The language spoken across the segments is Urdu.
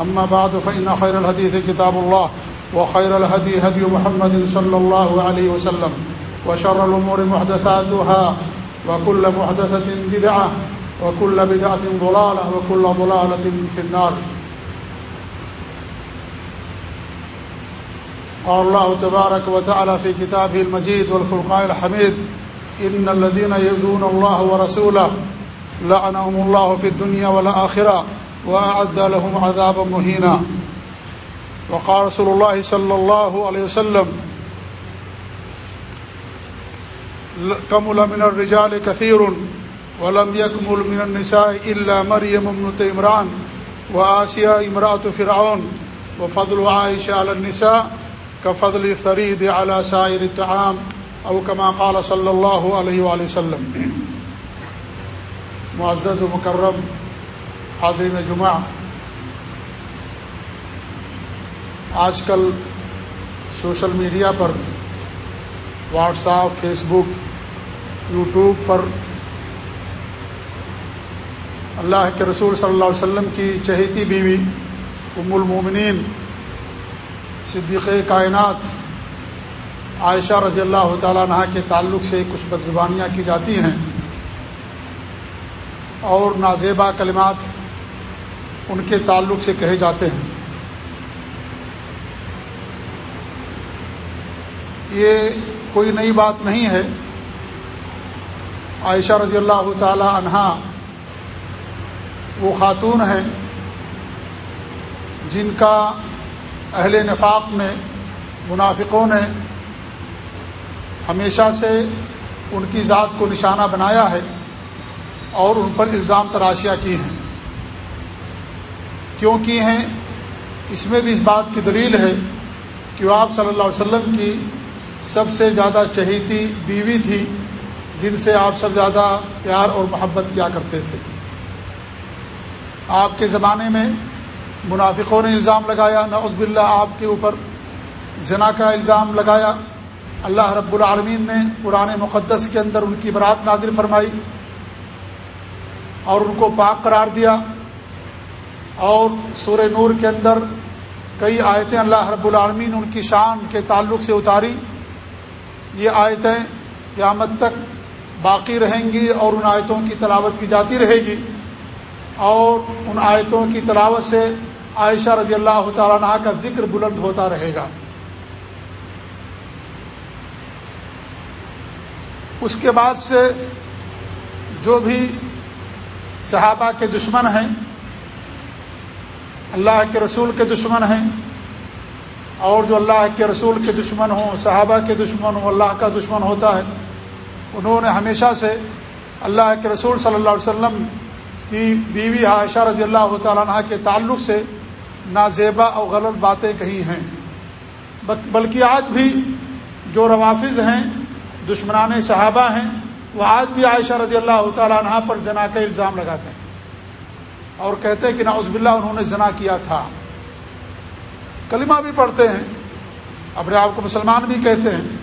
أما بعد، فإن خير الهديث كتاب الله، وخير الهدي هدي محمد صلى الله عليه وسلم، وشر الأمور محدثاتها، وكل محدثة بدعة، وكل بدعة ضلالة، وكل ضلالة في النار. قال الله تبارك وتعالى في كتابه المجيد والفرقان الحميد، إن الذين يؤذون الله ورسوله، لعنهم الله في الدنيا والآخرة وأعد لهم عذابا مهينا. وقال رسول الله صلى الله عليه وسلم كمل من الرجال كثير ولم يكمل من النساء إلا مريم ابنة إمران وآسيا امرأة فرعون وفضل عائشة على النساء كفضل الثريد على سائر الطعام او كما قال صلی اللہ علیہ وآلہ وسلم. معزز و مکرم حاضرین جمعہ، آج کل سوشل میڈیا پر، WhatsApp, Facebook, YouTube پر اللہ کے رسول صلی اللہ علیہ وسلم کی چہیتی بیوی، ام المومنین، صدیق کائنات، عائشہ رضی اللہ تعالیٰ عنہ کے تعلق سے کچھ بدزبانیاں کی جاتی ہیں اور نازیبہ کلمات ان کے تعلق سے کہے جاتے ہیں۔ یہ کوئی نئی بات نہیں ہے۔ عائشہ رضی اللہ تعالیٰ عنہ وہ خاتون ہیں جن کا اہل نفاق نے منافقوں نے ہمیشہ سے ان کی ذات کو نشانہ بنایا ہے اور ان پر الزام تراشیاں کی ہیں۔ کیوں کی ہیں؟ اس میں بھی اس بات کی دلیل ہے کہ وہ آپ صلی اللہ علیہ وسلم کی سب سے زیادہ چہیتی بیوی تھی، جن سے آپ سب زیادہ پیار اور محبت کیا کرتے تھے۔ آپ کے زمانے میں منافقوں نے الزام لگایا، نعوذ باللہ آپ کے اوپر زنا کا الزام لگایا۔ اللہ رب العالمین نے قرآن مقدس کے اندر ان کی برات نازل فرمائی اور ان کو پاک قرار دیا۔ اور سورہ نور کے اندر کئی آیتیں اللہ رب العالمین ان کی شان کے تعلق سے اتاری۔ یہ آیتیں قیامت تک باقی رہیں گی اور ان آیتوں کی تلاوت کی جاتی رہے گی۔ اور ان آیتوں کی تلاوت سے عائشہ رضی اللہ تعالیٰ عنہ کا ذکر بلند ہوتا رہے گا۔ اس کے بعد سے جو بھی صحابہ کے دشمن ہیں اللہ کے رسول کے دشمن ہیں اور جو اللہ کے رسول کے دشمن ہوں، صحابہ کے دشمن ہوں، اللہ کا دشمن ہوتا ہے، انہوں نے ہمیشہ سے اللہ کے رسول صلی اللہ علیہ وسلم کی بیوی عائشہ رضی اللہ تعالیٰ عنہ کے تعلق سے نازیبا اور غلط باتیں کہی ہیں۔ بلکہ آج بھی جو روافظ ہیں، دشمنان صحابہ ہیں، وہ آج بھی عائشہ رضی اللہ تعالیٰ عنہ پر زنا کا الزام لگاتے ہیں۔ اور کہتے ہیں کہ نعوذ باللہ انہوں نے زنا کیا تھا۔ کلمہ بھی پڑھتے ہیں، اپنے آپ کو مسلمان بھی کہتے ہیں۔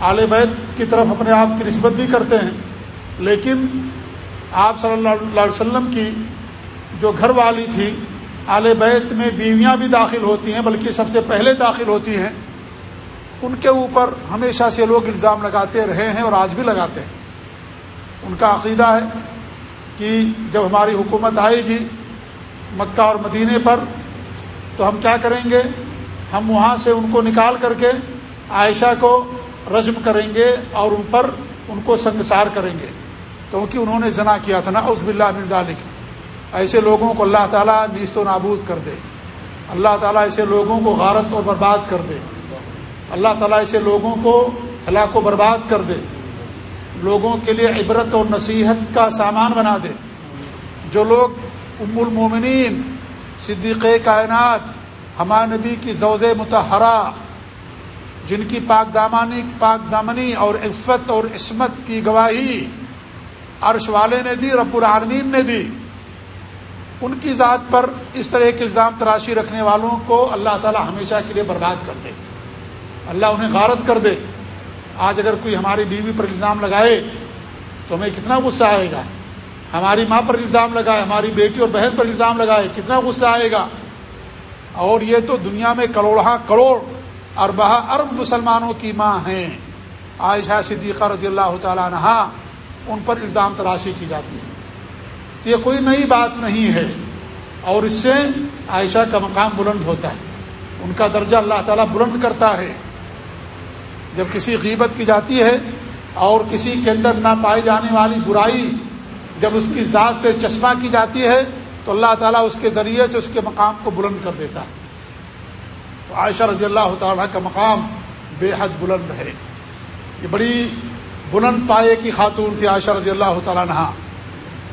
آل بیت کی طرف اپنے آپ کی نسبت بھی کرتے ہیں۔ لیکن آپ صلی اللہ علیہ وسلم کی جو گھر والی تھی، آل بیت میں بیویاں بھی داخل ہوتی ہیں، بلکہ سب سے پہلے داخل ہوتی ہیں۔ ان کے اوپر ہمیشہ سے لوگ الزام لگاتے رہے ہیں اور آج بھی لگاتے ہیں۔ ان کا عقیدہ ہے کہ جب ہماری حکومت آئے گی مکہ اور مدینے پر، تو ہم کیا کریں گے؟ ہم وہاں سے ان کو نکال کر کے عائشہ کو رجم کریں گے اور ان پر ان کو سنگسار کریں گے۔ کیونکہ انہوں نے زنا کیا تھا نا عزب اللہ من ذالک۔ ایسے لوگوں کو اللہ تعالیٰ نیست و نابود کر دے۔ اللہ تعالیٰ ایسے لوگوں کو غارت اور برباد کر دے۔ اللہ تعالیٰ ایسے لوگوں کو ہلاک و برباد کر دے۔ لوگوں کے لیے عبرت اور نصیحت کا سامان بنا دے۔ جو لوگ ام المومنین، صدیق کائنات ہمارے نبی کی زوز متحرہ جن کی پاک دامانی، پاک دامنی اور عفت اور عصمت کی گواہی عرش والے نے دی، رب العالمین نے دی، ان کی ذات پر اس طرح کے الزام تراشی رکھنے والوں کو اللہ تعالی ہمیشہ کے لیے برباد کر دے۔ اللہ انہیں غارت کر دے۔ آج اگر کوئی ہماری بیوی پر الزام لگائے تو ہمیں کتنا غصہ آئے گا؟ ہماری ماں پر الزام لگائے، ہماری بیٹی اور بہن پر الزام لگائے، کتنا غصہ آئے گا؟ اور یہ تو دنیا میں کروڑہ کروڑ اربہ ارب مسلمانوں کی ماں ہیں۔ عائشہ صدیقہ رضی اللہ تعالیٰ عنہ ان پر الزام تراشی کی جاتی ہے۔ یہ کوئی نئی بات نہیں ہے۔ اور اس سے عائشہ کا مقام بلند ہوتا ہے۔ ان کا درجہ اللہ تعالیٰ بلند کرتا ہے۔ جب کسی غیبت کی جاتی ہے اور کسی کے اندر نہ پائی جانے والی برائی جب اس کی ذات سے چشمہ کی جاتی ہے، تو اللہ تعالیٰ اس کے ذریعے سے اس کے مقام کو بلند کر دیتا ہے۔ تو عائشہ رضی اللہ تعالیٰ کا مقام بے حد بلند ہے۔ یہ بڑی بلند پائے کی خاتون تھی عائشہ رضی اللہ تعالیٰ نہا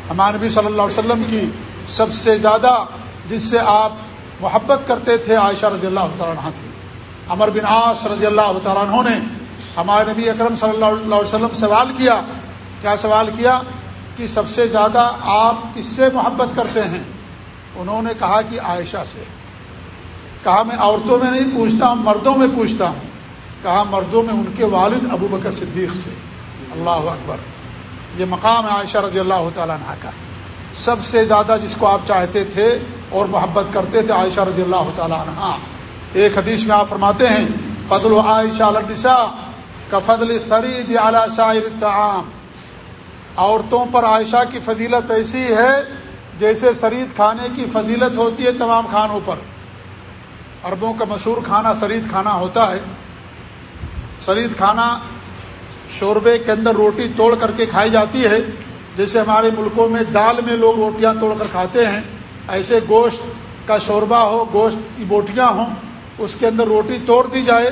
ہمارے نبی صلی اللہ علیہ وسلم کی سب سے زیادہ جس سے آپ محبت کرتے تھے عائشہ رضی اللہ تعالیٰ عنہ تھی امر بن عاص رضی اللہ تعالیٰ عنہ نے ہمارے نبی اکرم صلی اللہ علیہ وسلم سوال کیا کیا سوال کیا کہ سب سے زیادہ آپ کس سے محبت کرتے ہیں؟ انہوں نے کہا کہ عائشہ سے۔ کہا، میں عورتوں میں نہیں پوچھتا ہوں، مردوں میں پوچھتا ہوں۔ کہا، مردوں میں ان کے والد ابو بکر صدیق سے۔ اللہ اکبر۔ یہ مقام ہے عائشہ رضی اللہ تعالیٰ عنہ کا۔ سب سے زیادہ جس کو آپ چاہتے تھے اور محبت کرتے تھے عائشہ رضی اللہ تعالیٰ عنہ۔ ایک حدیث میں آپ فرماتے ہیں، فضل عائشہ النساء کا فضل خرید اعلیٰ شاعر الطعام۔ عورتوں پر عائشہ کی فضیلت ایسی ہے جیسے سرید کھانے کی فضیلت ہوتی ہے تمام کھانوں پر۔ عربوں کا مشہور کھانا سرید کھانا ہوتا ہے۔ سرید کھانا شوربے کے اندر روٹی توڑ کر کے کھائی جاتی ہے۔ جیسے ہمارے ملکوں میں دال میں لوگ روٹیاں توڑ کر کھاتے ہیں۔ ایسے گوشت کا شوربہ ہو، گوشت کی بوٹیاں ہوں اس کے اندر روٹی توڑ دی جائے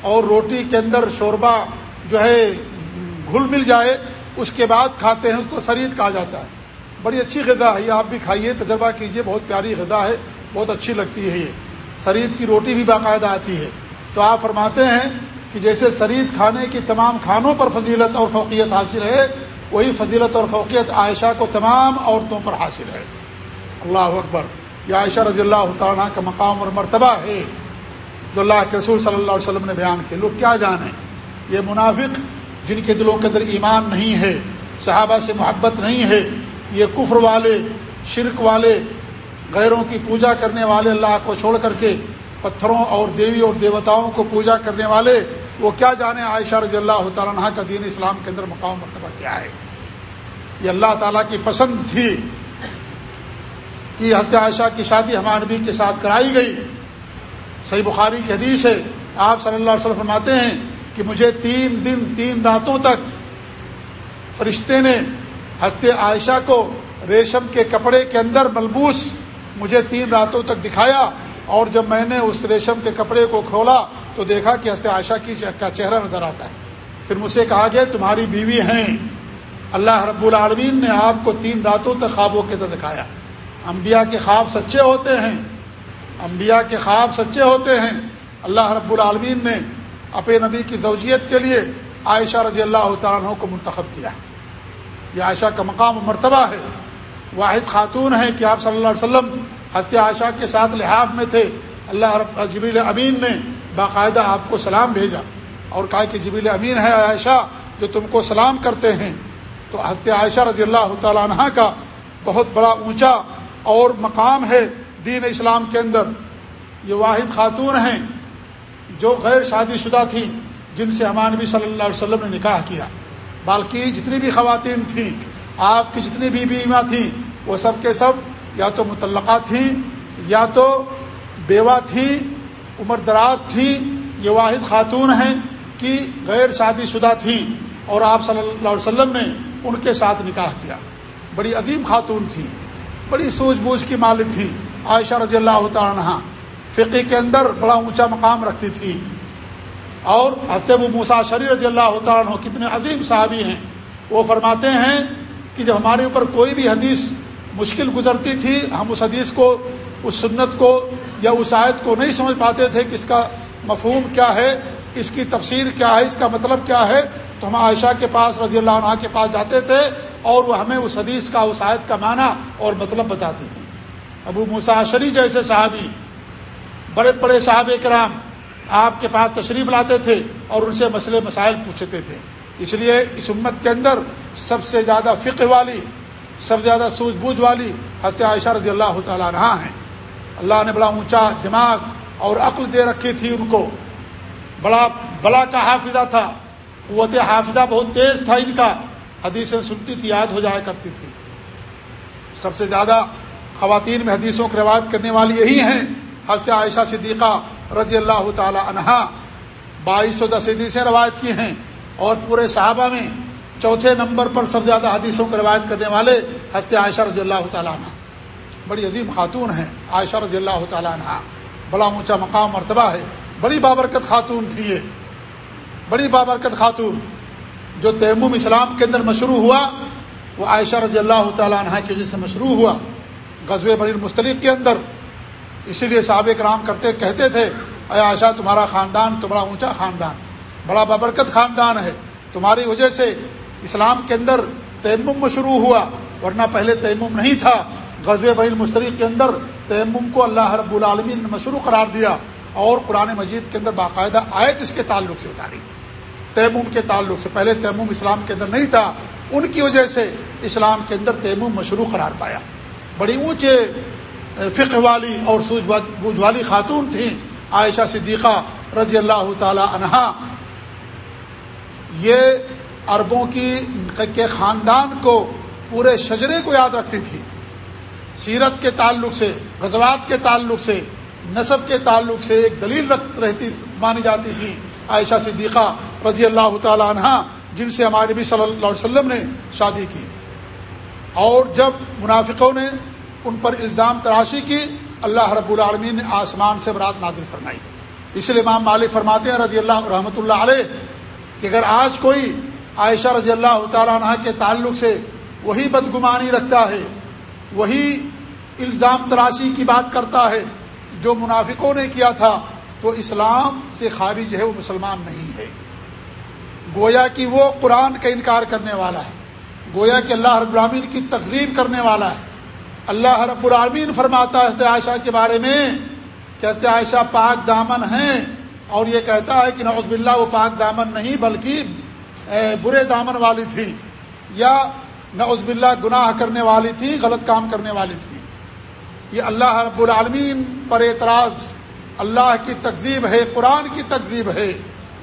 اور روٹی کے اندر شوربہ جو ہے، گھل مل جائے، اس کے بعد کھاتے ہیں، اس کو سرید کہا جاتا ہے۔ بڑی اچھی غذا ہے، یہ آپ بھی کھائیے، تجربہ کیجیے بہت پیاری غذا ہے، بہت اچھی لگتی ہے یہ۔ سرید کی روٹی بھی باقاعدہ آتی ہے۔ تو آپ فرماتے ہیں کہ جیسے سرید کھانے کی تمام کھانوں پر فضیلت اور فوقیت حاصل ہے، وہی فضیلت اور فوقیت عائشہ کو تمام عورتوں پر حاصل ہے۔ اللہ اکبر۔ یہ عائشہ رضی اللہ تعالیٰ کا مقام اور مرتبہ ہے۔ جو اللہ کے رسول صلی اللہ علیہ وسلم نے بیان کیا لوگ کیا جانیں یہ منافق جن کے دلوں کے اندر ایمان نہیں ہے، صحابہ سے محبت نہیں ہے، یہ کفر والے، شرک والے، غیروں کی پوجا کرنے والے اللہ کو چھوڑ کر کے پتھروں اور دیوی اور دیوتاؤں کو پوجا کرنے والے، وہ کیا جانے؟ عائشہ رضی اللہ تعالیٰ عنہ کا دین اسلام کے اندر مقام مرتبہ کیا ہے۔ یہ اللہ تعالیٰ کی پسند تھی کہ حضرت عائشہ کی شادی ہمارے نبی کے ساتھ کرائی گئی۔ صحیح بخاری کی حدیث ہے۔ آپ صلی اللہ علیہ وسلم فرماتے ہیں کہ مجھے تین دن، تین راتوں تک فرشتے نے ہنستے عائشہ کو ریشم کے کپڑے کے اندر ملبوس مجھے تین راتوں تک دکھایا اور جب میں نے اس ریشم کے کپڑے کو کھولا تو دیکھا کہ ہنستے عائشہ کی کا چہرہ نظر آتا ہے۔ پھر مجھ سے کہا گیا تمہاری بیوی ہیں۔ اللہ رب العالمین نے آپ کو تین راتوں تک خوابوں کے اندر دکھایا۔ انبیاء کے خواب سچے ہوتے ہیں۔ انبیاء کے خواب سچے ہوتے ہیں۔ اللہ رب العالمین نے اپنے نبی کی زوجیت کے لیے عائشہ رضی اللہ تعالیٰ کو منتخب کیا۔ یہ عائشہ کا مقام و مرتبہ ہے۔ واحد خاتون ہے کہ آپ صلی اللہ علیہ وسلم حضرت عائشہ کے ساتھ لحاظ میں تھے۔ اللہ رب جبیل امین نے باقاعدہ آپ کو سلام بھیجا اور کہا کہ جبیل امین ہے عائشہ جو تم کو سلام کرتے ہیں۔ تو حضرت عائشہ رضی اللہ تعالیٰ عنہ کا بہت بڑا اونچا اور مقام ہے۔ دین اسلام کے اندر یہ واحد خاتون ہیں جو غیر شادی شدہ تھیں، جن سے ہمارے نبی صلی اللہ علیہ وسلم نے نکاح کیا۔ باقی جتنی بھی خواتین تھیں، آپ کی جتنی بھی بیویاں تھیں، وہ سب کے سب یا تو متعلقہ تھیں، یا تو بیوہ تھیں، عمر دراز تھیں۔ یہ واحد خاتون ہیں کہ غیر شادی شدہ تھیں اور آپ صلی اللہ علیہ وسلم نے ان کے ساتھ نکاح کیا۔ بڑی عظیم خاتون تھیں، بڑی سوجھ بوجھ کی مالک تھیں۔ عائشہ رضی اللہ تعالیٰ فقی کے اندر بڑا اونچا مقام رکھتی تھی۔ اور ابو موسا شری رضی اللہ تعالیٰ کتنے عظیم صحابی ہیں۔ وہ فرماتے ہیں کہ جب ہمارے اوپر کوئی بھی حدیث مشکل گزرتی تھی، ہم اس حدیث کو، اس سنت کو یا اس آیت کو نہیں سمجھ پاتے تھے کہ اس کا مفہوم کیا ہے، اس کی تفسیر کیا ہے، اس کا مطلب کیا ہے۔ تو ہم عائشہ کے پاس رضی اللہ عنہ کے پاس جاتے تھے اور وہ ہمیں اس حدیث کا، اس آیت کا معنی اور مطلب بتاتی تھی ابو مساشری جیسے صحابی، بڑے بڑے صحاب کرام آپ کے پاس تشریف لاتے تھے اور ان سے مسئلے مسائل پوچھتے تھے۔ اس لیے اس امت کے اندر سب سے زیادہ فقہ والی، سب سے زیادہ سوجھ بوجھ والی حضرت عائشہ رضی اللہ تعالیٰ عنہ ہیں۔ اللہ نے بڑا اونچا دماغ اور عقل دے رکھی تھی ان کو۔ بڑا بلا کا حافظہ تھا، قوت حافظہ بہت تیز تھا ان کا۔ حدیثیں سنتی تھی، یاد ہو جایا کرتی تھی۔ سب سے زیادہ خواتین میں حدیثوں کی روایت کرنے والی یہی ہیں۔ حضرت عائشہ صدیقہ رضی اللہ تعالی عنہا بائیس سو دس حدیثیں روایت کی ہیں اور پورے صحابہ میں چوتھے نمبر پر سب سے زیادہ حدیثوں کی روایت کرنے والے حضرت عائشہ رضی اللہ تعالیٰ عنہ۔ بڑی عظیم خاتون ہیں عائشہ رضی اللہ تعالیٰ عنہ۔ بڑا اونچا مقام مرتبہ ہے۔ بڑی بابرکت خاتون تھی یہ۔ بڑی بابرکت خاتون۔ جو تیمم اسلام کے اندر مشروع ہوا، وہ عائشہ رضی اللہ تعالیٰ عنہ کی وجہ سے مشروع ہوا۔ غزب بری مستلق کے اندر۔ اسی لیے صحابہ کرام کرتے کہتے تھے، اے عائشہ، تمہارا خاندان تو بڑا اونچا خاندان، بڑا بابرکت خاندان ہے۔ تمہاری وجہ سے اسلام کے اندر تیمم مشروع ہوا، ورنہ پہلے تیمم نہیں تھا۔ غزب بین مشترک کے اندر تیمم کو اللہ رب العالمین نے مشروع قرار دیا اور قرآن مجید کے اندر باقاعدہ آیت اس کے تعلق سے اتاری۔ تیمم کے تعلق سے پہلے تیمم اسلام کے اندر نہیں تھا، ان کی وجہ سے اسلام کے اندر تیمم مشروع قرار پایا۔ بڑی اونچے فقہ والی اور بوجھ والی خاتون تھیں۔ عائشہ صدیقہ رضی اللہ تعالی عنہا۔ یہ عربوں کی کے خاندان کو پورے شجرے کو یاد رکھتی تھی۔ سیرت کے تعلق سے، غزوات کے تعلق سے، نصب کے تعلق سے ایک دلیل رہتی مانی جاتی تھی۔ عائشہ صدیقہ رضی اللہ تعالی عنہ جن سے ہمارے نبی صلی اللہ علیہ وسلم نے شادی کی۔ اور جب منافقوں نے ان پر الزام تراشی کی، اللہ رب العالمین نے آسمان سے برات نازل فرمائی۔ اس لیے امام مالک فرماتے ہیں رضی اللہ رحمۃ اللہ علیہ کہ اگر آج کوئی عائشہ رضی اللہ تعالیٰ عنہ کے تعلق سے وہی بدگمانی رکھتا ہے، وہی الزام تراشی کی بات کرتا ہے جو منافقوں نے کیا تھا، تو اسلام سے خارج ہے، وہ مسلمان نہیں ہے۔ گویا کہ وہ قرآن کا انکار کرنے والا ہے۔ گویا کہ اللہ رب العالمین کی تقزیم کرنے والا ہے۔ اللہ رب العالمین فرماتا ہے عائشہ کے بارے میں کہ عائشہ پاک دامن ہیں اور یہ کہتا ہے کہ نعوذ باللہ وہ پاک دامن نہیں بلکہ برے دامن والی تھی یا نعوذ باللہ گناہ کرنے والی تھی، غلط کام کرنے والی تھی۔ یہ اللہ رب العالمین پر اعتراض اللہ کی تقزیب ہے، قرآن کی تقزیب ہے۔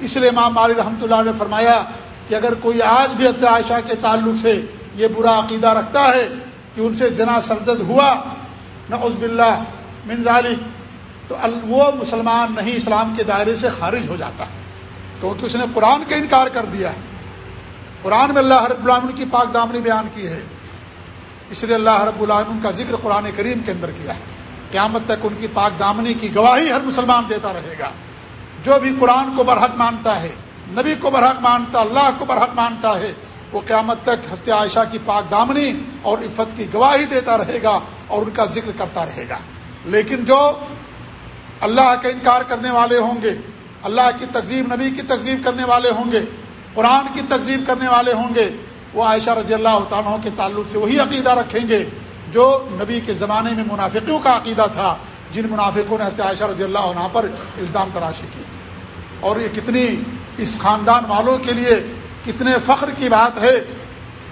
اس لیے امام علی رحمۃ اللہ نے فرمایا کہ اگر کوئی آج بھی حضرت عائشہ کے تعلق سے یہ برا عقیدہ رکھتا ہے کہ ان سے زنا سرزد ہوا، نعوذ باللہ من ذالک، تو وہ مسلمان نہیں اسلام کے دائرے سے خارج ہو جاتا، کیونکہ اس نے قرآن کا انکار کر دیا ہے۔ قرآن میں اللہ رب العالمین کی پاک دامنی بیان کی ہے۔ اس لیے اللہ رب العالمین کا ذکر قرآن کریم کے اندر کیا ہے۔ قیامت تک ان کی پاک دامنی کی گواہی ہر مسلمان دیتا رہے گا۔ جو بھی قرآن کو برحق مانتا ہے نبی کو برحق مانتا، اللہ کو برحق مانتا ہے، وہ قیامت تک ہفتے عائشہ کی پاک دامنی اور عفت کی گواہی دیتا رہے گا اور ان کا ذکر کرتا رہے گا۔ لیکن جو اللہ کا انکار کرنے والے ہوں گے، اللہ کی تقزیم نبی کی تقزیم کرنے والے ہوں گے، قرآن کی تقزیم کرنے والے ہوں گے، وہ عائشہ رضی اللہ تعالیٰ کے تعلق سے وہی عقیدہ رکھیں گے جو نبی کے زمانے میں منافقوں کا عقیدہ تھا، جن منافقوں نے عائشہ رضی اللہ عنہ پر الزام تراشی کی۔ اور یہ کتنی اس خاندان والوں کے لیے کتنے فخر کی بات ہے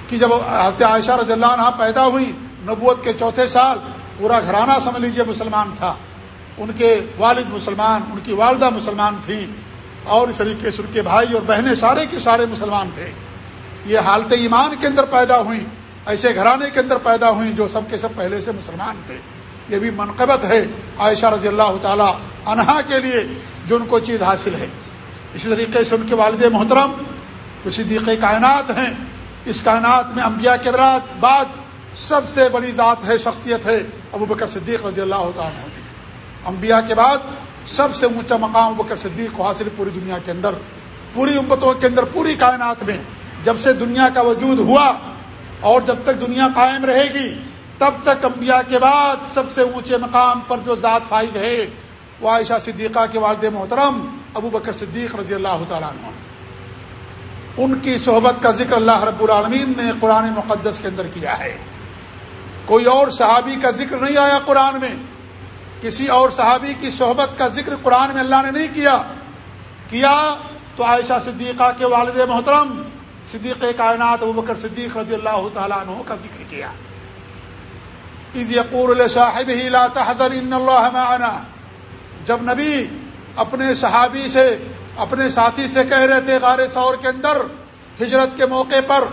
کہ جب حضرت عائشہ رضی اللہ عنہ پیدا ہوئی، نبوت کے چوتھے سال، پورا گھرانہ سمجھ لیجیے مسلمان تھا۔ ان کے والد مسلمان، ان کی والدہ مسلمان تھیں۔ اور اس طریقے سے ان کے بھائی اور بہنیں سارے کے سارے مسلمان تھے۔ یہ حالت ایمان کے اندر پیدا ہوئیں ایسے گھرانے کے اندر پیدا ہوئیں جو سب کے سب پہلے سے مسلمان تھے۔ یہ بھی منقبت ہے عائشہ رضی اللہ تعالیٰ انہا کے لیے جو ان کو چیز حاصل ہے۔ اسی طریقے سے ان کے والد محترم، جو صدیق کائنات ہیں، اس کائنات میں انبیاء کے برات بعد سب سے بڑی ذات ہے، شخصیت ہے ابو بکر صدیق رضی اللہ تعالیٰ کی انبیاء کے بعد سب سے اونچا مقام ابو بکر صدیق کو حاصل پوری دنیا کے اندر، پوری امتوں کے اندر، پوری کائنات میں۔ جب سے دنیا کا وجود ہوا اور جب تک دنیا قائم رہے گی، تب تک انبیاء کے بعد سب سے اونچے مقام پر جو ذات فائز ہے، وہ عائشہ صدیقہ کے والد محترم ابو بکر صدیق رضی اللہ تعالیٰ عنہ۔ ان کی صحبت کا ذکر اللہ رب العالمین نے قرآن مقدس کے اندر کیا ہے۔ کوئی اور صحابی کا ذکر نہیں آیا قرآن میں۔ کسی اور صحابی کی صحبت کا ذکر قرآن میں اللہ نے نہیں کیا۔ کیا؟ تو عائشہ صدیقہ کے والد محترم صدیق کائنات ابو بکر صدیق رضی اللہ تعالیٰ عنہ کا ذکر کیا۔ یقور صاحب ہی ان اللہ معنا۔ جب نبی اپنے صحابی سے، اپنے ساتھی سے کہہ رہے تھے غار سور کے اندر ہجرت کے موقع پر،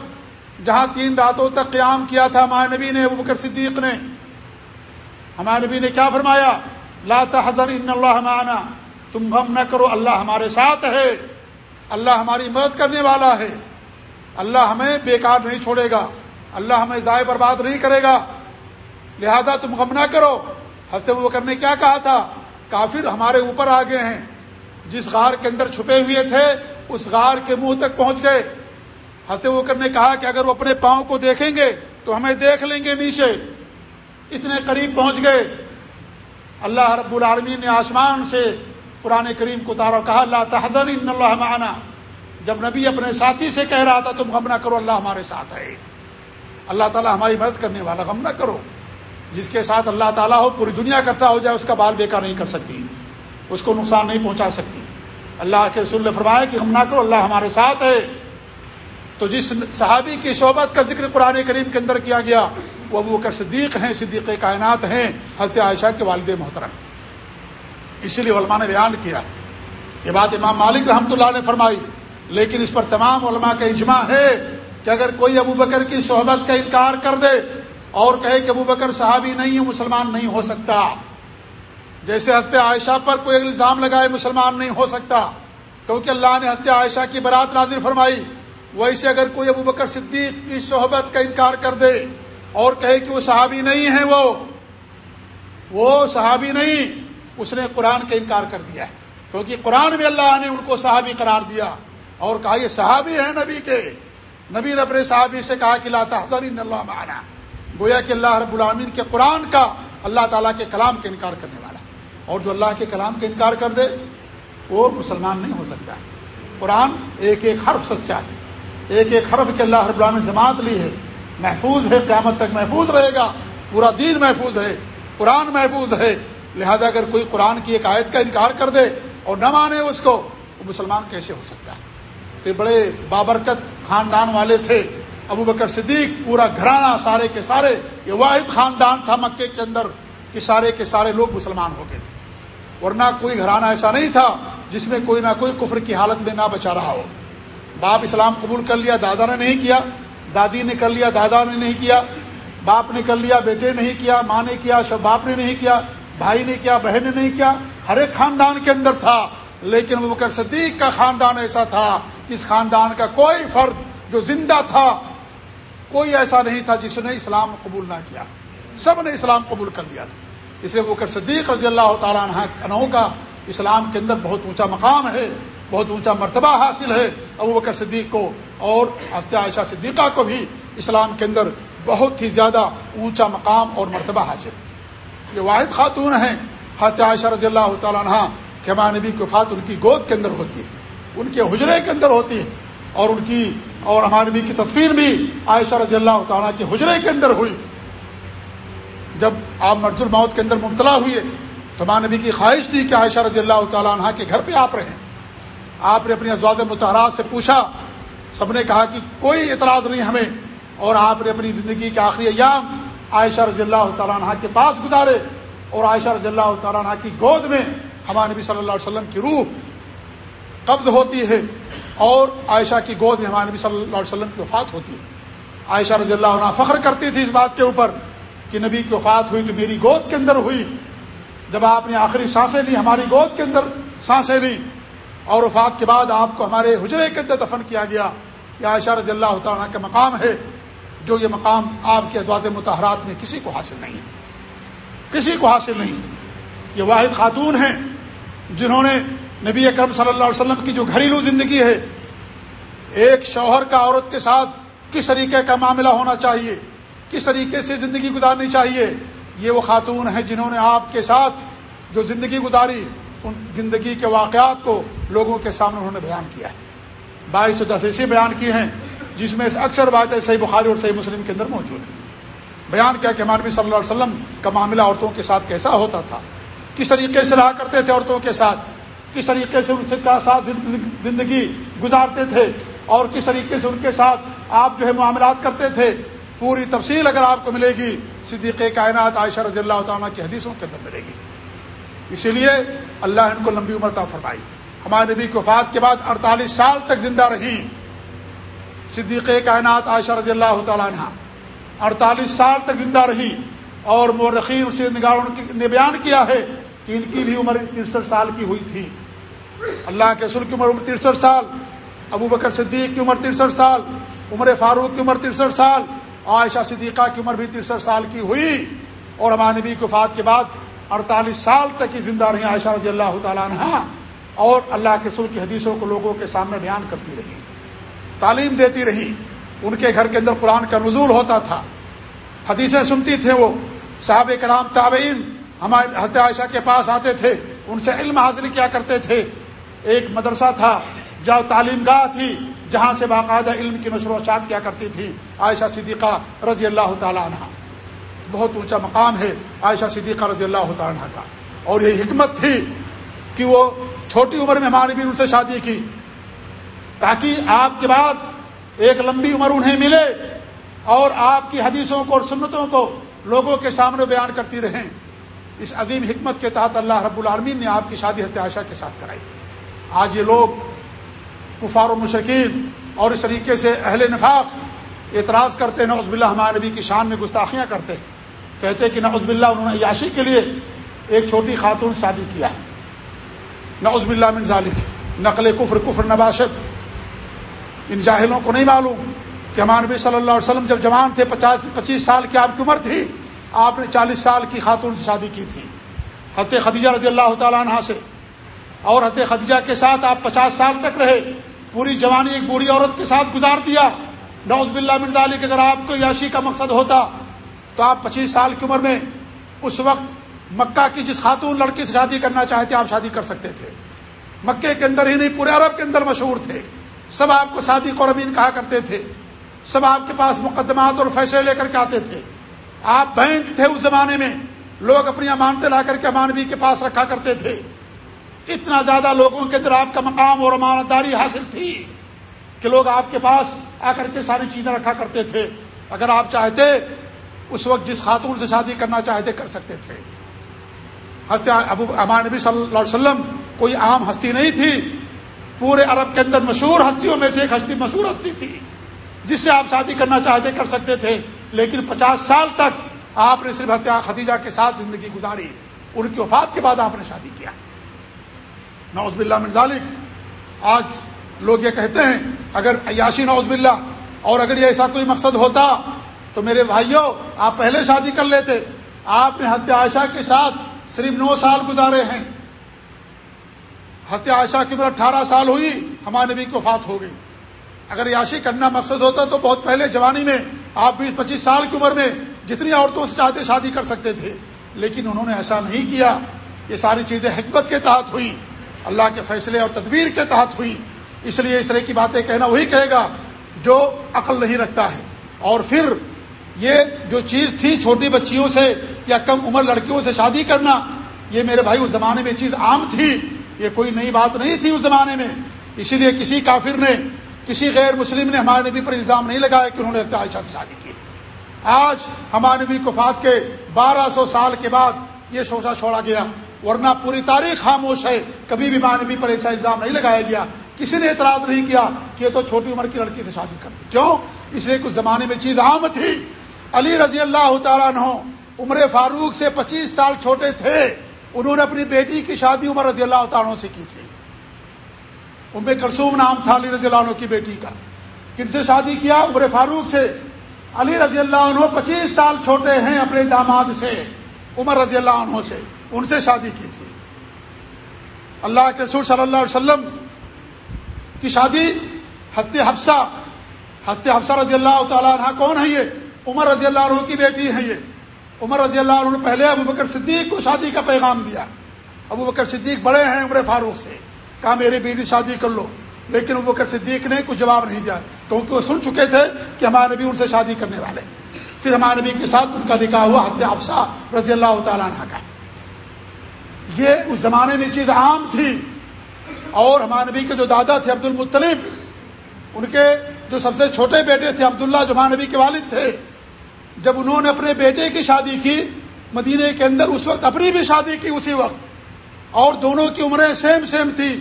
جہاں تین راتوں تک قیام کیا تھا ہمارے نبی نے، ابو بکر صدیق نے۔ ہمارے نبی نے کیا فرمایا؟ لا تحذر ان اللہ معنا، تم غم نہ کرو، اللہ ہمارے ساتھ ہے۔ اللہ ہماری مدد کرنے والا ہے۔ اللہ ہمیں بیکار نہیں چھوڑے گا۔ اللہ ہمیں ضائع برباد نہیں کرے گا۔ لہذا تم غم نہ کرو۔ ہنستے بکر نے کیا کہا تھا؟ کافر ہمارے اوپر آ گئے ہیں۔ جس غار کے اندر چھپے ہوئے تھے، اس غار کے منہ تک پہنچ گئے۔ ہنستے بکر نے کہا کہ اگر وہ اپنے پاؤں کو دیکھیں گے، تو ہمیں دیکھ لیں گے نیچے۔ اتنے قریب پہنچ گئے۔ اللہ رب العالمین نے آسمان سے قرآن کریم کو تارا کہا اللہ تحضر ان اللہ معنا۔ جب نبی اپنے ساتھی سے کہہ رہا تھا، تم غم نہ کرو، اللہ ہمارے ساتھ ہے۔ اللہ تعالیٰ ہماری مدد کرنے والا، غم نہ کرو۔ جس کے ساتھ اللہ تعالیٰ ہو، پوری دنیا اکٹھا ہو جائے، اس کا بال بیکار نہیں کر سکتی، اس کو نقصان نہیں پہنچا سکتی۔ اللہ کے رسول نے فرمایا کہ ہم نہ کرو، اللہ ہمارے ساتھ ہے۔ تو جس صحابی کی صحبت کا ذکر قرآن کریم کے اندر کیا گیا، وہ ابو بکر صدیق ہیں، صدیق کائنات ہیں، حضرت عائشہ کے والد محترم۔ اسی لیے علماء نے بیان کیا۔ یہ بات امام مالک رحمۃ اللہ نے فرمائی، لیکن اس پر تمام علماء کا اجماع ہے کہ اگر کوئی ابو بکر کی صحبت کا انکار کر دے اور کہے کہ ابو بکر صحابی نہیں ہے مسلمان نہیں ہو سکتا۔ جیسے ہنستے عائشہ پر کوئی الزام لگائے، مسلمان نہیں ہو سکتا۔ کیونکہ اللہ نے ہنستے عائشہ کی برات نازر فرمائی۔ ویسے اگر کوئی ابو بکر صدیق کی صحبت کا انکار کر دے اور کہے کہ وہ صحابی نہیں ہے وہ وہ صحابی نہیں، اس نے قرآن کا انکار کر دیا ہے۔ کیونکہ قرآن میں اللہ نے ان کو صحابی قرار دیا۔ اور کہا، یہ صحابی ہے نبی کے۔ نبی نے اپنے صحابی سے کہا کہ لاتا حضر اللہ معنا۔ گویا کہ اللہ رب العالمین کے قرآن کا اللہ تعالیٰ کے کلام کا انکار کرنے والا اور جو اللہ کے کلام کا انکار کر دے، وہ مسلمان نہیں ہو سکتا۔ ہے قرآن ایک ایک حرف سچا ہے۔ ایک ایک حرف کے اللہ رب العالمین جماعت لی ہے۔ محفوظ ہے، قیامت تک محفوظ رہے گا۔ پورا دین محفوظ ہے، قرآن محفوظ ہے۔ لہذا اگر کوئی قرآن کی ایک آیت کا انکار کر دے اور نہ مانے اس کو، وہ مسلمان کیسے ہو سکتا ہے؟ کہ بڑے بابرکت خاندان والے تھے۔ ابو بکر صدیق پورا گھرانہ سارے کے سارے، یہ واحد خاندان تھا مکے کے اندر کہ سارے کے سارے لوگ مسلمان ہو گئے تھے۔ ورنہ کوئی گھرانہ ایسا نہیں تھا جس میں کوئی نہ کوئی کفر کی حالت میں نہ بچا رہا ہو۔ باپ اسلام قبول کر لیا، دادا نے نہیں کیا، دادی نے کر لیا، دادا نے نہیں کیا، باپ نے کر لیا، بیٹے نے نہیں کیا، ماں نے کیا، شب، باپ نے نہیں کیا، بھائی نے کیا، بہن نے نہیں کیا، ہر ایک خاندان کے اندر تھا۔ لیکن ابو بکر صدیق کا خاندان ایسا تھا اس خاندان کا کوئی فرد جو زندہ تھا کوئی ایسا نہیں تھا جس نے اسلام قبول نہ کیا۔ سب نے اسلام قبول کر لیا تھا۔ اس لیے بکر صدیق رضی اللہ تعالیٰ عنہ انہوں کا اسلام کے اندر بہت اونچا مقام ہے، بہت اونچا مرتبہ حاصل ہے۔ ابو بکر صدیق کو اور حضرت عائشہ صدیقہ کو بھی اسلام کے اندر بہت ہی زیادہ اونچا مقام اور مرتبہ حاصل۔ یہ واحد خاتون ہیں۔ حضرت عائشہ رضی اللہ تعالیٰ عنہ کہ نبی کی وفات ان کی گود کے اندر ہوتی ہے، ان کے حجرے کے اندر ہوتی ہے اور ان کی اور ہمارے نبی کی تدفین بھی عائشہ رضی اللہ تعالیٰ کے حجرے کے اندر ہوئی۔ جب آپ مرج الموت کے اندر مبتلا ہوئے تو ہمارے نبی کی خواہش تھی کہ عائشہ رضی اللہ تعالیٰ عنہ کے گھر پہ آپ رہیں۔ آپ نے اپنی ازواج متحرات سے پوچھا، سب نے کہا کہ کوئی اعتراض نہیں ہمیں، اور آپ نے اپنی زندگی کے آخری ایام عائشہ رضی اللہ تعالیٰ عنہ کے پاس گزارے، اور عائشہ رضی اللہ تعالیٰ عنہ کی گود میں ہمارے نبی صلی اللہ علیہ وسلم کی روح قبض ہوتی ہے۔ اور عائشہ کی گود میں ہمارے نبی صلی اللہ علیہ وسلم کی وفات ہوتی ہے۔ عائشہ رضی اللہ عنہ فخر کرتی تھی اس بات کے اوپر کہ نبی کی وفات ہوئی تو میری گود کے اندر ہوئی۔ جب آپ نے آخری سانسیں لی، ہماری گود کے اندر سانسیں لی اور وفات کے بعد آپ کو ہمارے حجرے کے اندر دفن کیا گیا۔ یہ عائشہ رضی اللہ تعالیٰ کا مقام ہے جو یہ مقام آپ کے ادوات متحرات میں کسی کو حاصل نہیں۔ کسی کو حاصل نہیں۔ یہ واحد خاتون ہیں جنہوں نے نبی اکرم صلی اللہ علیہ وسلم کی جو گھریلو زندگی ہے، ایک شوہر کا عورت کے ساتھ کس طریقے کا معاملہ ہونا چاہیے؟ کس طریقے سے زندگی گزارنی چاہیے؟ یہ وہ خاتون ہیں جنہوں نے آپ کے ساتھ جو زندگی گزاری، ان زندگی کے واقعات کو لوگوں کے سامنے انہوں نے بیان کیا ہے۔ بائیس سو دس ایسی بیان کی ہیں جس میں سے اکثر باتیں صحیح بخاری اور صحیح مسلم کے اندر موجود ہیں۔ بیان کیا کہ ہمارے صلی اللہ علیہ وسلم کا معاملہ عورتوں کے ساتھ کیسا ہوتا تھا؟ کس طریقے سے رہا کرتے تھے عورتوں کے ساتھ؟ کس طریقے سے ان سے ساتھ زندگی گزارتے تھے اور کس طریقے سے ان کے ساتھ آپ جو ہے معاملات کرتے تھے، پوری تفصیل اگر آپ کو ملے گی صدیق کائنات عائشہ رضی اللہ تعالیٰ کی حدیثوں کے اندر ملے گی۔ اسی لیے اللہ ان کو لمبی عمر فرمائی۔ ہمارے نبی وفات کے بعد اڑتالیس سال تک زندہ رہی۔ صدیق کائنات عائشہ رضی اللہ تعالیٰ عنہ اڑتالیس سال تک زندہ رہی اور مورخین نگاروں نے بیان کیا ہے کہ ان کی بھی عمر ترسٹھ سال کی ہوئی تھی۔ اللہ کے رسول کی عمر عمر ترسٹھ سال، ابو بکر صدیق کی عمر ترسٹھ سال، عمر فاروق کی عمر ترسٹھ سال، عائشہ صدیقہ کی عمر بھی ترسٹھ سال کی ہوئی۔ اور ہمارے نبی کی وفات کے بعد اڑتالیس سال تک کی زندہ رہی عائشہ رضی اللہ تعالیٰ عنہ۔ اور اللہ کے سر کی حدیثوں کو لوگوں کے سامنے بیان کرتی رہی، تعلیم دیتی رہی۔ ان کے گھر کے اندر قرآن کا نزول ہوتا تھا۔ حدیثیں سنتی تھے وہ، صحابہ کرام تابعین ہمارے حضرت عائشہ کے پاس آتے تھے، ان سے علم حاصل کیا کرتے تھے۔ ایک مدرسہ تھا جہاں تعلیم گاہ تھی، جہاں سے باقاعدہ علم کی نشر و اشاعت کیا کرتی تھی۔ عائشہ صدیقہ رضی اللہ تعالیٰ عنہ۔ بہت اونچا مقام ہے عائشہ صدیقہ رضی اللہ تعالیٰ عنہ کا۔ اور یہ حکمت تھی کہ وہ چھوٹی عمر میں ہماری بھی ان سے شادی کی، تاکہ آپ کے بعد ایک لمبی عمر انہیں ملے اور آپ کی حدیثوں کو اور سنتوں کو لوگوں کے سامنے بیان کرتی رہیں۔ اس عظیم حکمت کے تحت اللہ رب العالمین نے آپ کی شادی حضرت عائشہ کے ساتھ کرائی۔ آج یہ لوگ کفار و مشکین اور اس طریقے سے اہل نفاق اعتراض کرتے ہیں، نعوذ باللہ ہمارے نبی کی شان میں گستاخیاں کرتے کہتے کہ نعوذ باللہ انہوں نے عیاشی کے لیے ایک چھوٹی خاتون شادی کیا نعوذ باللہ من ذالک۔ نقل کفر کفر نباشت ان جاہلوں کو نہیں معلوم کہ ہمارے نبی صلی اللہ علیہ وسلم جب جوان تھے، پچاس، پچیس سال کی آپ کی عمر تھی آپ نے چالیس سال کی خاتون سے شادی کی تھی۔ حضرت خدیجہ رضی اللہ تعالیٰ عنہ سے۔ اور حضرت خدیجہ کے ساتھ آپ پچاس سال تک رہے۔ پوری جوانی ایک بوڑھی عورت کے ساتھ گزار دیا۔ نوز باللہ من ذالک، اگر آپ کو یاشی کا مقصد ہوتا تو آپ پچیس سال کی عمر میں اس وقت مکہ کی جس خاتون لڑکی سے شادی کرنا چاہتے آپ شادی کر سکتے تھے۔ مکے کے اندر ہی نہیں، پورے عرب کے اندر مشہور تھے۔ سب آپ کو سادی قربین کہا کرتے تھے۔ سب آپ کے پاس مقدمات اور فیصلے لے کر کے آتے تھے۔ آپ بینک تھے اس زمانے میں، لوگ اپنی امانتیں لا کر کے امانوی کے پاس رکھا کرتے تھے۔ اتنا زیادہ لوگوں کے اندر آپ کا مقام اور امانت داری حاصل تھی کہ لوگ آپ کے پاس آ کر کے ساری چیزیں رکھا کرتے تھے۔ اگر آپ چاہتے، اس وقت جس خاتون سے شادی کرنا چاہتے کر سکتے تھے۔ ابو امان نبی صلی اللہ علیہ وسلم کوئی عام ہستی نہیں تھی۔ پورے عرب کے اندر مشہور ہستیوں میں سے ایک ہستی مشہور ہستی تھی، جس سے آپ شادی کرنا چاہتے کر سکتے تھے۔ لیکن پچاس سال تک آپ نے صرف ہتیا خدیجہ کے ساتھ زندگی گزاری، ان کی وفات کے بعد آپ نے شادی کیا۔ نوز باللہ من ذالک۔ آج لوگ یہ کہتے ہیں، اگر عیاشی نوز باللہ، اور اگر یہ ایسا کوئی مقصد ہوتا تو میرے بھائیوں، آپ پہلے شادی کر لیتے۔ آپ نے حت عائشہ کے ساتھ صرف نو سال گزارے ہیں۔ حت عائشہ کی عمر اٹھارہ سال ہوئی، ہمارے نبی کی وفات ہو گئی۔ اگر یاشی کرنا مقصد ہوتا تو بہت پہلے جوانی میں آپ بیس پچیس سال کی عمر میں جتنی عورتوں سے چاہتے شادی کر سکتے تھے۔ لیکن انہوں نے ایسا نہیں کیا۔ یہ ساری چیزیں حکمت کے تحت ہوئی اللہ کے فیصلے اور تدبیر کے تحت ہوئی اس لیے اس طرح کی باتیں کہنا وہی کہے گا جو عقل نہیں رکھتا ہے۔ اور پھر یہ جو چیز تھی چھوٹی بچیوں سے یا کم عمر لڑکیوں سے شادی کرنا، یہ میرے بھائی اس زمانے میں چیز عام تھی۔ یہ کوئی نئی بات نہیں تھی اس زمانے میں۔ اسی لیے کسی کافر نے کسی غیر مسلم نے ہمارے نبی پر الزام نہیں لگایا کہ انہوں نے عائشہ سے شادی کی۔ آج ہمارے نبی کفات کے بارہ سو سال کے بعد یہ شوشہ چھوڑا گیا، ورنہ پوری تاریخ خاموش ہے۔ کبھی بھی نبی پر ایسا الزام نہیں لگایا گیا۔ کسی نے اعتراض نہیں کیا کہ یہ تو چھوٹی عمر کی لڑکی سے شادی کر دی۔ کیوں؟ اس لیے کچھ زمانے میں چیز عام تھی۔ علی رضی اللہ تعالیٰ عنہ عمر فاروق سے پچیس سال چھوٹے تھے۔ انہوں نے اپنی بیٹی کی شادی عمر رضی اللہ تعالیٰ سے کی تھی۔ ام کلثوم نام تھا علی رضی اللہ عنہ کی بیٹی کا۔ کن سے شادی کیا؟ عمر فاروق سے۔ علی رضی اللہ عنہ پچیس سال چھوٹے ہیں اپنے داماد سے، عمر رضی اللہ عنہ سے۔ ان سے شادی کی تھی۔ اللہ کے رسول صلی اللہ علیہ وسلم کی شادی ہست حفصہ ہست حفصہ رضی اللہ تعالیٰ عنہ کون ہے یہ؟ عمر رضی اللہ عنہ کی بیٹی ہیں یہ۔ عمر رضی اللہ عنہ نے پہلے ابو بکر صدیق کو شادی کا پیغام دیا۔ ابو بکر صدیق بڑے ہیں عمر فاروق سے۔ کہا میری بیٹی شادی کر لو، لیکن ابو بکر صدیق نے کچھ جواب نہیں دیا، کیونکہ وہ سن چکے تھے کہ ہمارے نبی ان سے شادی کرنے والے۔ پھر ہمارے نبی کے ساتھ ان کا نکاح ہوا ہفتے افسا رضی اللہ تعالیٰ عنہ کا۔ یہ اس زمانے میں چیز عام تھی۔ اور ہمارے نبی کے جو دادا تھے عبد المطلب، ان کے جو سب سے چھوٹے بیٹے تھے عبداللہ، جو ہمارے نبی کے والد تھے، جب انہوں نے اپنے بیٹے کی شادی کی، مدینے کے اندر اس وقت اپنی بھی شادی کی، اسی وقت اور دونوں کی عمریں سیم سیم تھی۔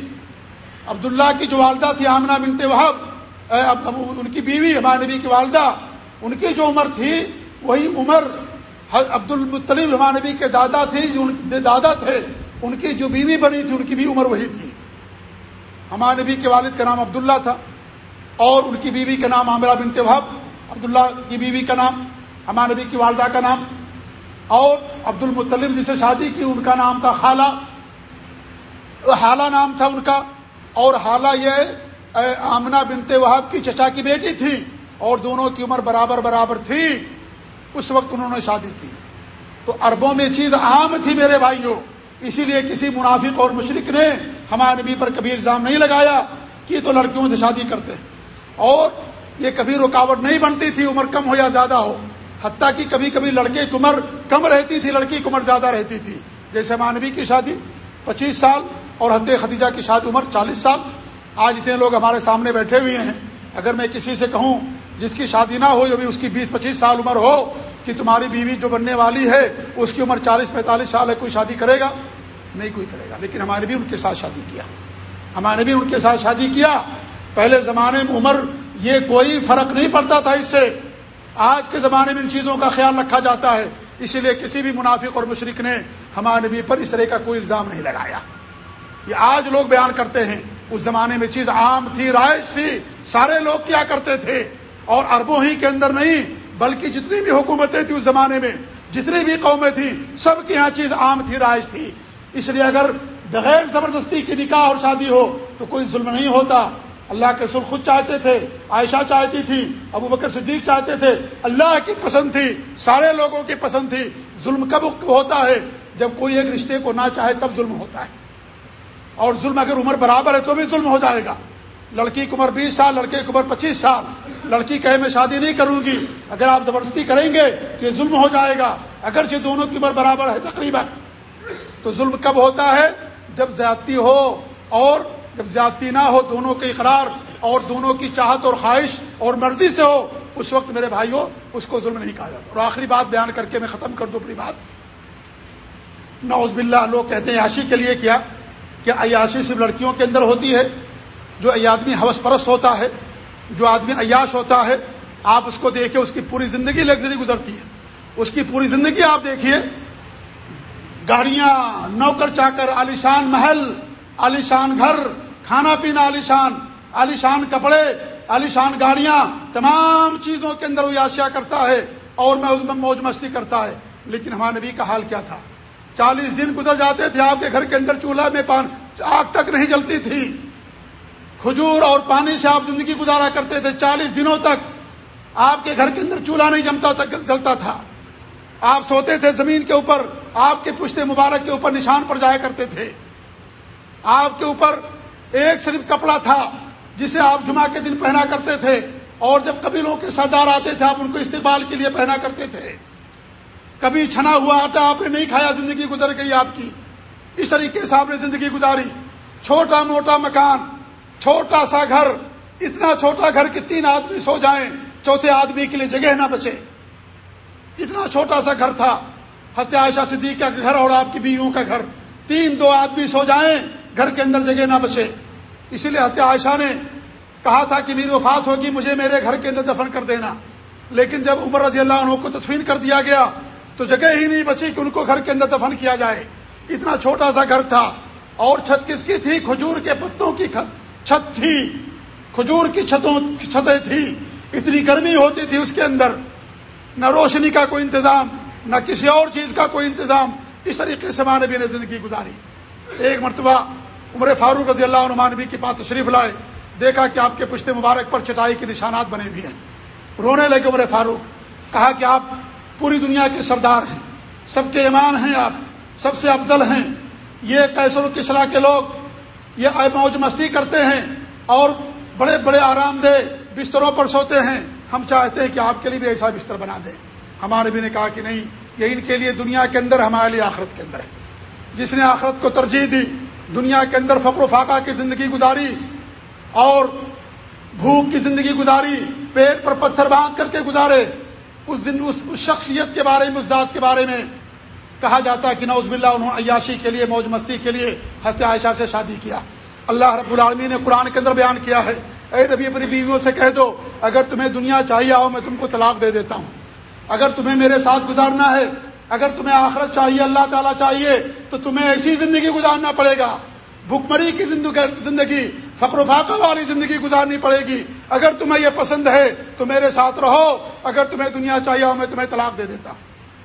عبداللہ کی جو والدہ تھی، آمنہ بنتے وہب ان کی بیوی، ہمارے نبی کی والدہ، ان کی جو عمر تھی، وہی عمر عبد المطلیب ہمارے نبی کے دادا تھی جو دادا تھے، ان کی جو بیوی بنی تھی، ان کی بھی عمر وہی تھی۔ ہمارے نبی کے والد کا نام عبداللہ تھا، اور ان کی بیوی کا نام عامرہ بنتے وہب، عبداللہ کی بیوی کا نام، ہمارے نبی کی والدہ کا نام، اور عبد المطلم جسے شادی کی، ان کا نام تھا خالہ حالہ نام تھا ان کا اور حالہ یہ آمنہ بنتے وہاب کی چچا کی بیٹی تھی اور دونوں کی عمر برابر برابر تھی، اس وقت انہوں نے شادی کی۔ تو عربوں میں چیز عام تھی میرے بھائیوں، اسی لیے کسی منافق اور مشرق نے ہمارے نبی پر کبھی الزام نہیں لگایا کہ تو لڑکیوں سے شادی کرتے۔ اور یہ کبھی رکاوٹ نہیں بنتی تھی، عمر کم ہو یا زیادہ ہو، حتیٰ کہ کبھی کبھی لڑکے کی عمر کم رہتی تھی، لڑکی کی عمر زیادہ رہتی تھی۔ جیسے مانوی کی شادی، پچیس سال اور حد خدیجہ کی شاید عمر چالیس سال۔ آج اتنے لوگ ہمارے سامنے بیٹھے ہوئے ہیں۔ اگر میں کسی سے کہوں جس کی شادی نہ ہو، جو بھی اس کی بیس پچیس سال عمر ہو، کہ تمہاری بیوی جو بننے والی ہے، اس کی عمر چالیس پینتالیس سال ہے، کوئی شادی کرے گا؟ نہیں، کوئی کرے گا۔ لیکن ہمارے بھی ان کے ساتھ شادی کیا۔ ہمارے بھی ان کے ساتھ شادی کیا۔ پہلے زمانے میں عمر یہ کوئی فرق نہیں پڑتا تھا اس سے۔ آج کے زمانے میں ان چیزوں کا خیال رکھا جاتا ہے۔ اسی لیے کسی بھی منافق اور مشرق نے ہمارے نبی پر اس طرح کا کوئی الزام نہیں لگایا۔ یہ آج لوگ بیان کرتے ہیں، اس زمانے میں چیز عام تھی، رائج تھی، سارے لوگ کیا کرتے تھے؟ اور اربوں ہی کے اندر نہیں، بلکہ جتنی بھی حکومتیں تھیں اس زمانے میں، جتنی بھی قومیں تھیں، سب کی یہاں چیز عام تھی، رائج تھی۔ اس لیے اگر بغیر زبردستی کی نکاح اور شادی ہو، تو کوئی ظلم نہیں ہوتا۔ اللہ کے رسول خود چاہتے تھے، عائشہ چاہتی تھی، ابو بکر صدیق چاہتے تھے، اللہ کی پسند تھی، سارے لوگوں کی پسند تھی۔ ظلم کب ہوتا ہے؟ جب کوئی ایک رشتے کو نہ چاہے، تب ظلم ہوتا ہے۔ اور ظلم اگر عمر برابر ہے تو بھی ظلم ہو جائے گا۔ لڑکی کی عمر بیس سال، لڑکے کی عمر پچیس سال۔ لڑکی کہے میں شادی نہیں کروں گی۔ اگر آپ زبردستی کریں گے تو یہ ظلم ہو جائے گا۔ اگرچہ دونوں کی عمر برابر ہے تقریباً۔ تو ظلم کب ہوتا ہے؟ جب زیادتی ہو اور جب زیادتی نہ ہو دونوں کے اقرار اور دونوں کی چاہت اور خواہش اور مرضی سے ہو، اس وقت میرے بھائیوں، اس کو ظلم نہیں کہا جاتا۔ اور آخری بات بیان کر کے میں ختم کر دوں اپنی بات۔ نوز باللہ، لوگ کہتے ہیں عاشی کے لیے کیا؟ کہ عیاشی صرف لڑکیوں کے اندر ہوتی ہے، جو آدمی حوث پرست ہوتا ہے، جو آدمی عیاش ہوتا ہے، آپ اس کو دیکھیں، اس کی پوری زندگی لگژری گزرتی ہے۔ اس کی پوری زندگی آپ دیکھیے، گاڑیاں، نوکر چاکر عالیشان محل عالیشان گھر، کھانا پینا عالیشان عالیشان کپڑے عالیشان گاڑیاں، تمام چیزوں کے اندر وہ یاشیا کرتا ہے اور میں اس میں موج مستی کرتا ہے۔ لیکن ہمارے نبی کا حال کیا تھا؟ چالیس دن گزر جاتے تھے، آپ کے گھر کے اندر چولہا میں آگ تک نہیں جلتی تھی۔ کھجور اور پانی سے آپ زندگی گزارا کرتے تھے۔ چالیس دنوں تک آپ کے گھر کے اندر چولہا نہیں جمتا تھا، جلتا تھا۔ آپ سوتے تھے زمین کے اوپر، آپ کے پشتے مبارک کے اوپر نشان پڑ جایا کرتے تھے۔ آپ کے اوپر ایک صرف کپڑا تھا جسے آپ جمعہ کے دن پہنا کرتے تھے، اور جب قبیلوں کے سردار آتے تھے، آپ ان کو استقبال کے لیے پہنا کرتے تھے۔ کبھی چھنا ہوا آٹا آپ نے نہیں کھایا زندگی گزر گئی آپ کی؟ اس طریقے سے آپ نے زندگی گزاری۔ چھوٹا موٹا مکان، چھوٹا سا گھر، اتنا چھوٹا گھر کہ تین آدمی سو جائیں، چوتھے آدمی کے لیے جگہ نہ بچے۔ اتنا چھوٹا سا گھر تھا۔ ہست عائشہ صدیق کا گھر اور آپ کی بیویوں کا گھر۔ تین دو آدمی سو جائیں، گھر کے اندر جگہ نہ بچے۔ اسی لیے ہست عائشہ نے کہا تھا کہ میری وفات ہوگی، مجھے میرے گھر کے اندر دفن کر دینا۔ لیکن جب عمر رضی اللہ عنہ کو تدفین کر دیا گیا تو جگہ ہی نہیں بچی کہ ان کو گھر کے اندر دفن کیا جائے۔ اتنا چھوٹا سا گھر تھا۔ اور چھت کس کی تھی؟ کھجور کے پتوں کی چھت تھی۔ کھجور کی چھتوں چھتیں تھی اتنی گرمی ہوتی تھی اس کے اندر۔ نہ روشنی کا کوئی انتظام، نہ کسی اور چیز کا کوئی انتظام۔ اس طریقے سے ماں نبی نے زندگی گزاری۔ ایک مرتبہ عمر فاروق رضی اللہ عنہ نبی کے پاس تشریف لائے۔ دیکھا کہ آپ کے پشتے مبارک پر چٹائی کے نشانات بنے ہوئے ہیں۔ رونے لگے عمر فاروق۔ کہا کہ آپ پوری دنیا کے سردار ہیں۔ سب کے ایمان ہیں آپ۔ سب سے افضل ہیں۔ یہ کیسر و کسرا کے لوگ، یہ موج مستی کرتے ہیں اور بڑے بڑے آرام دہ بستروں پر سوتے ہیں۔ ہم چاہتے ہیں کہ آپ کے لیے بھی ایسا بستر بنا دیں۔ ہمارے بھی نے کہا کہ نہیں، یہ ان کے لیے دنیا کے اندر، ہمارے لیے آخرت کے اندر ہے۔ جس نے آخرت کو ترجیح دی، دنیا کے اندر فقر و فاقہ کی زندگی گزاری اور بھوک کی زندگی گزاری، پیٹ پر پتھر باندھ کر کے گزارے اس دن اس شخصیت کے بارے میں، اس ذات کے بارے میں کہا جاتا ہے کہ نوز باللہ، انہوں نے عیاشی کے لیے، موج مستی کے لیے ہست عائشہ سے شادی کیا۔ اللہ رب العالمی نے قرآن کے اندر بیان کیا ہے۔ اے نبی، اپنی بیویوں سے کہہ دو، اگر تمہیں دنیا چاہیے آؤ، میں تم کو طلاق دے دیتا ہوں۔ اگر تمہیں میرے ساتھ گزارنا ہے، اگر تمہیں آخرت چاہیے، اللہ تعالیٰ چاہیے، تو تمہیں ایسی زندگی گزارنا پڑے گا۔ بھکمری کی زندگی فخر و فاقہ والی زندگی گزارنی پڑے گی۔ اگر تمہیں یہ پسند ہے تو میرے ساتھ رہو۔ اگر تمہیں دنیا چاہیے ہو، میں تمہیں طلاق دے دیتا۔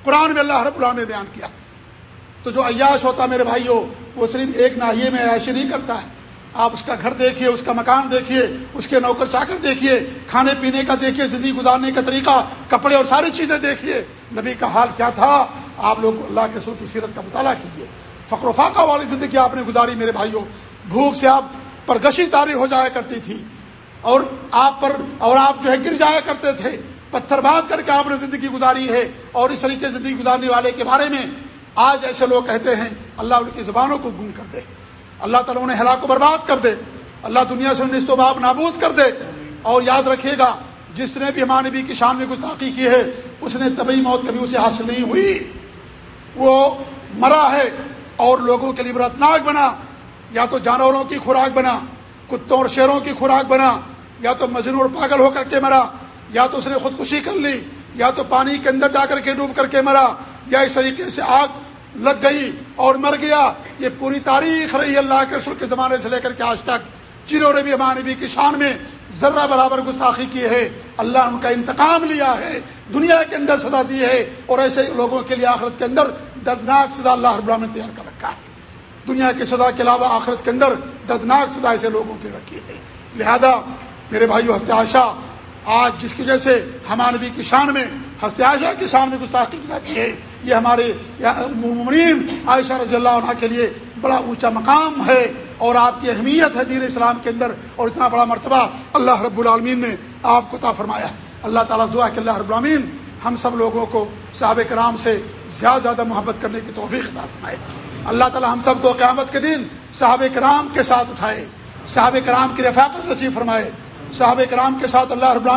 قرآن میں اللہ رب اللہ نے بیان کیا۔ تو جو عیاش ہوتا میرے بھائیوں وہ صرف ایک ناحیے میں عیاشی نہیں کرتا ہے۔ آپ اس کا گھر دیکھیے، اس کا مکان دیکھیے، اس کے نوکر چاکر دیکھیے، کھانے پینے کا دیکھیے، زندگی گزارنے کا طریقہ، کپڑے اور ساری چیزیں دیکھیے۔ نبی کا حال کیا تھا؟ آپ لوگ اللہ کے سر کی سیرت کا مطالعہ کیجیے فخر و فاقہ والی زندگی آپ نے گزاری میرے بھائیوں بھوک سے آپ پر گشی تاری ہو جایا کرتی تھی اور آپ پر اور آپ جو ہے گر جایا کرتے تھے پتھر باندھ کر کے آپ نے زندگی گزاری ہے اور اس طریقے زندگی گزارنے والے کے بارے میں آج ایسے لوگ کہتے ہیں، اللہ ان کی زبانوں کو گم کر دے۔ اللہ تعالیٰ انہیں ہلاک کو برباد کر دے۔ اللہ دنیا سے انیس تو باپ نابود کر دے۔ اور یاد رکھیے گا، جس نے بھی ہمارے نبی کی شان میں گستاخی کی ہے، اس نے طبی موت کبھی اسے حاصل نہیں ہوئی۔ وہ مرا ہے اور لوگوں کے لیے برتناک بنا۔ یا تو جانوروں کی خوراک بنا، کتوں اور شیروں کی خوراک بنا، یا تو مجنور اور پاگل ہو کر کے مرا، یا تو اس نے خودکشی کر لی، یا تو پانی کے اندر جا کر کے ڈوب کر کے مرا، یا اس طریقے سے آگ لگ گئی اور مر گیا، یہ پوری تاریخ رہی اللہ کے رسول کے زمانے سے لے کر کے آج تک، جنہوں نے بھی ہمارے نبی کی شان میں ذرہ برابر گستاخی کی ہے، اللہ ان کا انتقام لیا ہے، دنیا کے اندر سزا دی ہے اور ایسے لوگوں کے لیے آخرت کے اندر دردناک سزا اللہ رب نے تیار کر رکھا ہے۔ دنیا کی سزا کے علاوہ آخرت کے اندر دردناک سزا ایسے لوگوں کی رکھی ہے۔ لہذا میرے بھائیو ہتیاشا آج جس کی وجہ سے ہمارے نبی کی شان میں ہستیاشا کی شان میں گستاخی کی جاتی ہے، یہ ہمارے ممرین عائشہ رضی اللہ عنہ کے لیے بڑا اونچا مقام ہے اور آپ کی اہمیت ہے دین اسلام کے اندر اور اتنا بڑا مرتبہ اللہ رب العالمین نے آپ کو تا فرمایا اللہ تعالیٰ دعا کہ اللہ رب العالمین ہم سب لوگوں کو صحابہ کرام سے زیادہ زیادہ محبت کرنے کی توفیق عطا فرمائے۔ اللہ تعالیٰ ہم سب کو قیامت کے دن صحابہ کرام کے ساتھ اٹھائے، صحابہ کرام کی رفاقت نصیب فرمائے۔ صحابہ کرام کے ساتھ اللہ رب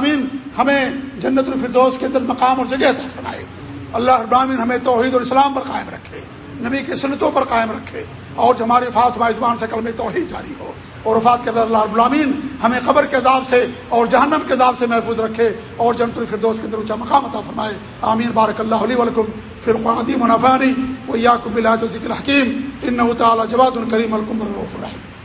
ہمیں جنت الفردوس کے اندر مقام اور جگہ عطا فرمائے۔ اللہ ابراہین ہمیں توحید اور اسلام پر قائم رکھے، نبی کی سنتوں پر قائم رکھے۔ اور جو ہماری فات ہماری زبان سے کلم توحید جاری ہو اور وفات کے اللہ ابراہین ہمیں قبر کے عذاب سے اور جہنم کے عذاب سے محفوظ رکھے اور جنت الفردوس کے اندر اونچا مقام عطا فرمائے۔ آمین۔ بارک اللہ علیہ ولکم فرقی منافانی و یاکم بلاد ذکر حکیم ان تعالیٰ جواد الکریم الکم الرحیم.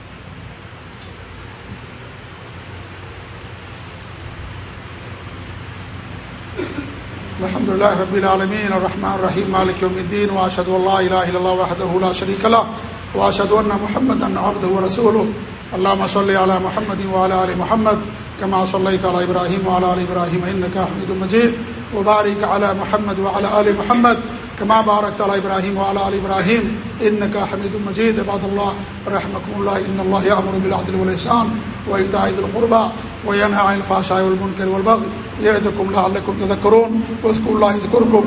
الحمد لله رب العالمين الرحمن الرحيم مالك يوم الدين واشهد ان لا اله الا الله وحده لا شريك له واشهد ان محمدا عبده ورسوله اللهم صل على محمد وعلى ال محمد كما صليت على ابراهيم وعلى ال ابراهيم انك حميد مجيد وبارك على محمد وعلى آل محمد كما باركت على إبراهيم وعلى آل إبراهيم إنك حميد مجيد عباد الله رحمكم الله إن الله يأمر بالعدل والإحسان وإيتاء ذي القربى وينهى عن الفحشاء والمنكر والبغي يعظكم لعلكم تذكرون واذكروا الله يذكركم